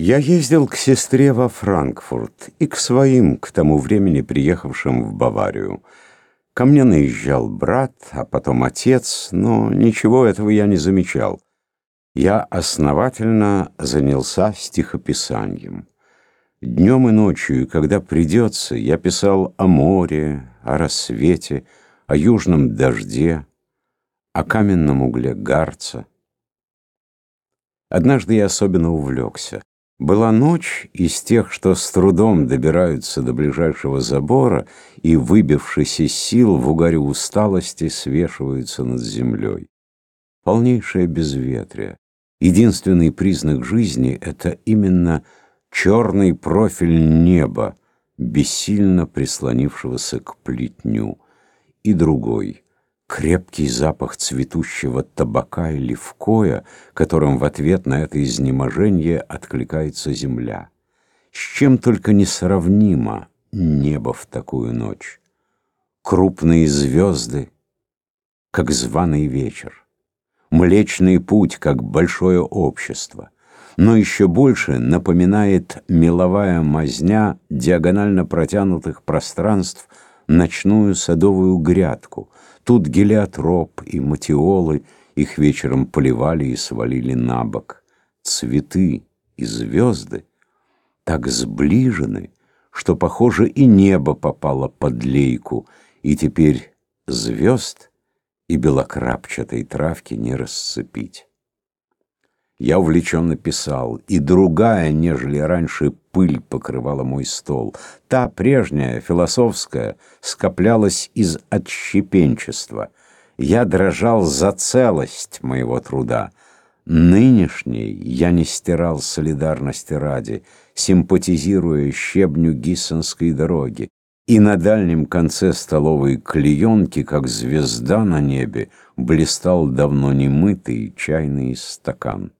Я ездил к сестре во Франкфурт и к своим, к тому времени приехавшим в Баварию. Ко мне наезжал брат, а потом отец, но ничего этого я не замечал. Я основательно занялся стихописанием. Днем и ночью, когда придется, я писал о море, о рассвете, о южном дожде, о каменном угле гарца. Однажды я особенно увлекся. Была ночь из тех, что с трудом добираются до ближайшего забора и, выбившись из сил, в угаре усталости свешиваются над землей. Полнейшее безветрие. Единственный признак жизни — это именно черный профиль неба, бессильно прислонившегося к плетню, и другой — крепкий запах цветущего табака или вкоя, которым в ответ на это изнеможение откликается земля. С чем только несравнимо небо в такую ночь. Крупные звезды, как званый вечер. Млечный путь, как большое общество. Но еще больше напоминает меловая мазня диагонально протянутых пространств ночную садовую грядку — Тут гелиотроп и матиолы их вечером поливали и свалили на бок. Цветы и звезды так сближены, что, похоже, и небо попало под лейку, и теперь звезд и белокрапчатой травки не расцепить. Я увлеченно писал, и другая, нежели раньше, пыль покрывала мой стол. Та прежняя, философская, скоплялась из отщепенчества. Я дрожал за целость моего труда. Нынешний я не стирал солидарности ради, симпатизируя щебню Гиссонской дороги. И на дальнем конце столовой клеенки, как звезда на небе, блистал давно немытый чайный стакан.